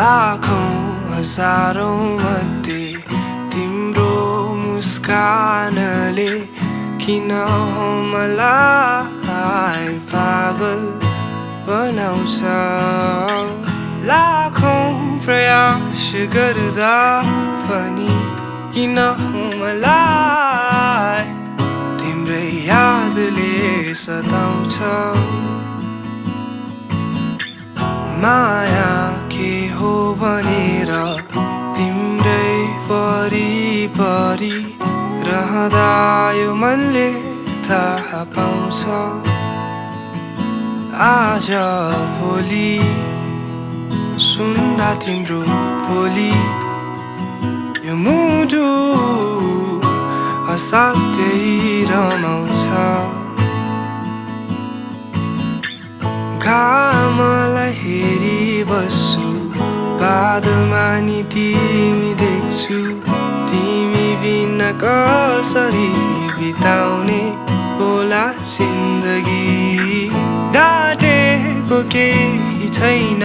लाखौँ हजारौँ मध्ये तिम्रो मुस्कानले किन मलाई पागल बनाउँछ? लाखौँ प्रयास गर्दा पनि किन मलाई तिम्रै यादले सताउँछ? हो भनेर तिम्रै वरिपरि रहँदा यो मनले थाहा पाउँछ। आज भोलि सुन्दा तिम्रो बोली यो मुटु असाध्यै रमाउँछ। घामलाई हेरी बस्छु बादलमा नि तिमी देख्छु। तिमी बिना कसरी बिताउने होला जिन्दगी। डाटेको केही छैन।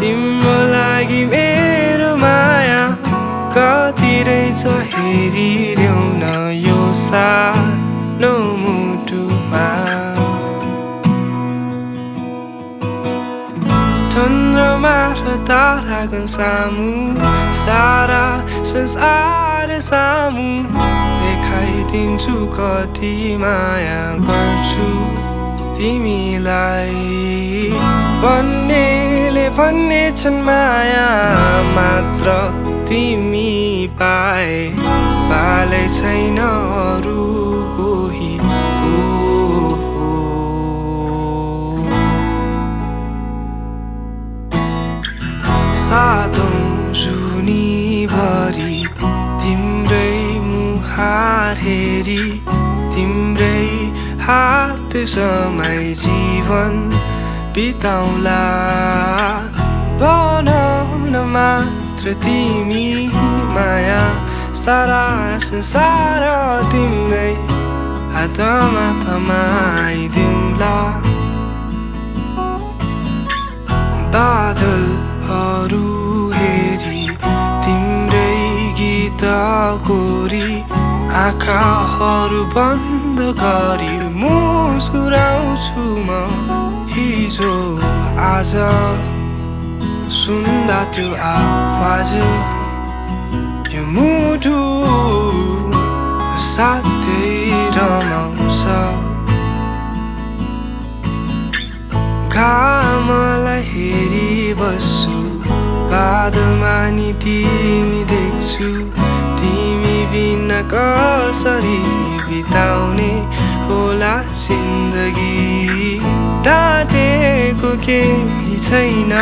तिम्रो लागि मेरो माया कति रहेछ हेरिदेऊ न यो सानो तारागण सामु सारा संसार सामु देखाइदिन्छु कति माया गर्छु तिमीलाई भन्नेले भन्ने छन् माया मात्र तिमी पाए पाले छैन अरू जुनीभरि तिम्रै मुहार हेरी तिम्रै हात समय जीवन बिताउला। बनाउन मात्र तिमी माया सारा संसार तिम्रै हातमा थमाइदिउँला। बादलहरू कोरी आँखाहरू बन्द गरी मुस्कुराउँछु म। हिजो आज सुन्दा त्यो आवाज यो मुटु साथै रमाउँछ। घामलाई हेरी बस्छु बादलमा नि तिमी देख्छु। तिमी बिना कसरी बिताउने होला जिन्दगी। डाटेको केही छैन।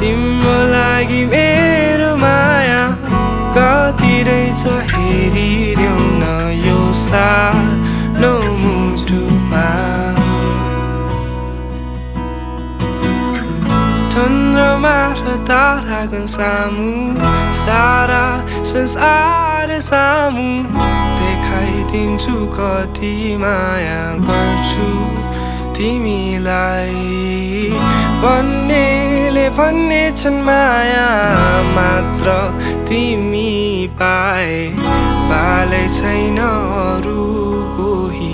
तिम्रो लागि मेरो माया कति रहेछ हेरिदेऊ न यो सानो मुटुमा। चन्द्रमा र तारागण सामु सारा संसार सामु देखाइदिन्छु कति माया गर्छु तिमीलाई भन्नेले भन्ने छन् माया मात्र तिमी पाए पाले छैन अरू कोही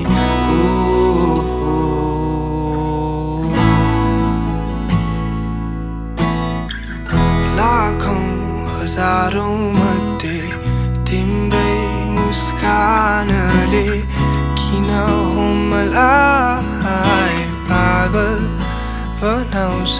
लाखौँ हजारौँ मुस्कानले किन हो मलाई पागल बनाउँछ